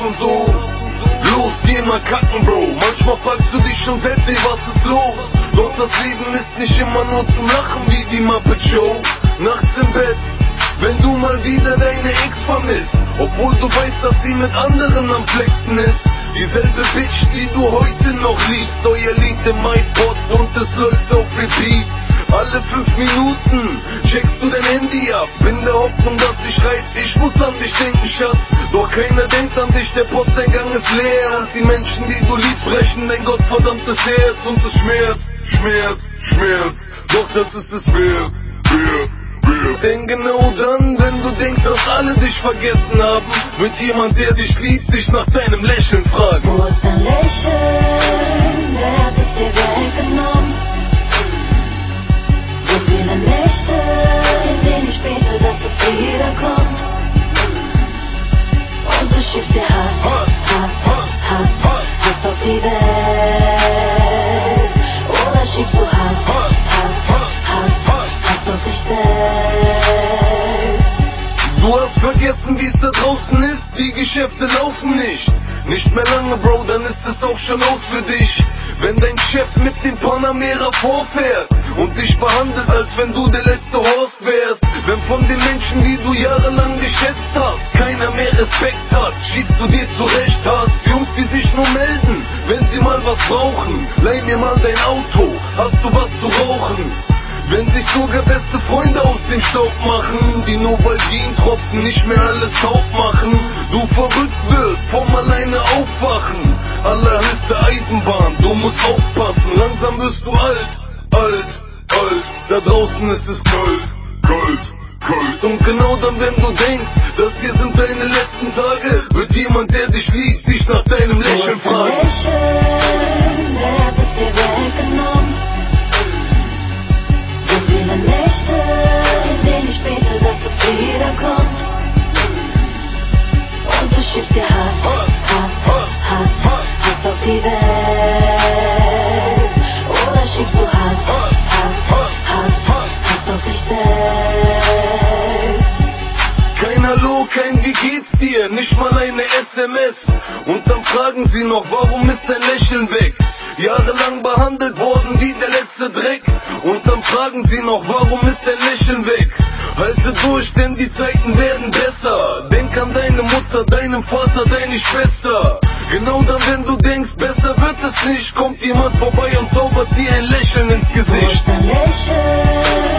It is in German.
und so. Los, geh mal kacken, Bro. Manchmal fragst du dich schon selbst, ey, was ist los? Doch das Leben ist nicht immer nur zum Lachen wie die Muppet Show. Nachts im Bett, wenn du mal wieder deine Ex vermisst. Obwohl du weißt, dass sie mit anderen am Flexen ist. Dieselbe Bitch, die du heute noch liebst. Euer Lied im iPod und es läuft auf Repeat. Alle fünf Minuten checkst du dein Handy ab. In der Hoffnung, dass sie schreibt, ich muss an dich denken, Schatz. Doch keiner denkt an dich, der Posteingang ist leer. Die Menschen, die du liebst, brechen dein gottverdammtes Herz. Und es schmerzt, schmerzt, schmerzt. Doch das ist es wert. wert. Denn genau dann, wenn du denkst, dass alle dich vergessen haben, wird jemand, der dich liebt, dich nach deinem Lächeln fragen. Wo ist dein Lächeln? Geschäfte laufen nicht. Nicht mehr lange, Bro, dann ist es auch schon aus für dich. Wenn dein Chef mit dem Panamera vorfährt und dich behandelt, als wenn du der letzte Horst wärst. Wenn von den Menschen, die du jahrelang geschätzt hast, keiner mehr Respekt hat, schiebst du dir zurecht hast. Jungs, die sich nur melden, wenn sie mal was brauchen. Leih mir mal dein Auto, hast du was zu rauchen? Wenn sich sogar beste Freunde aus dem Staub machen, die nur weil Gentropfen nicht mehr alles taub machen, du verrückt wirst vom alleine aufwachen. Allerhöchste Eisenbahn, du musst aufpassen, langsam wirst du alt, alt, alt, da draußen ist es kalt, kalt, kalt. Und genau dann, wenn du denkst, das hier sind deine letzten Tage, wird jemand, der dich liebt, dich nach deinem Lächeln fragen. Geht's dir, nicht mal eine SMS. Und dann fragen sie noch, warum ist dein Lächeln weg? Jahrelang behandelt worden wie der letzte Dreck. Und dann fragen sie noch, warum ist dein Lächeln weg? Halte durch, denn die Zeiten werden besser. Denk an deine Mutter, deinen Vater, deine Schwester. Genau dann, wenn du denkst, besser wird es nicht, kommt jemand vorbei und zaubert dir ein Lächeln ins Gesicht. Lächeln?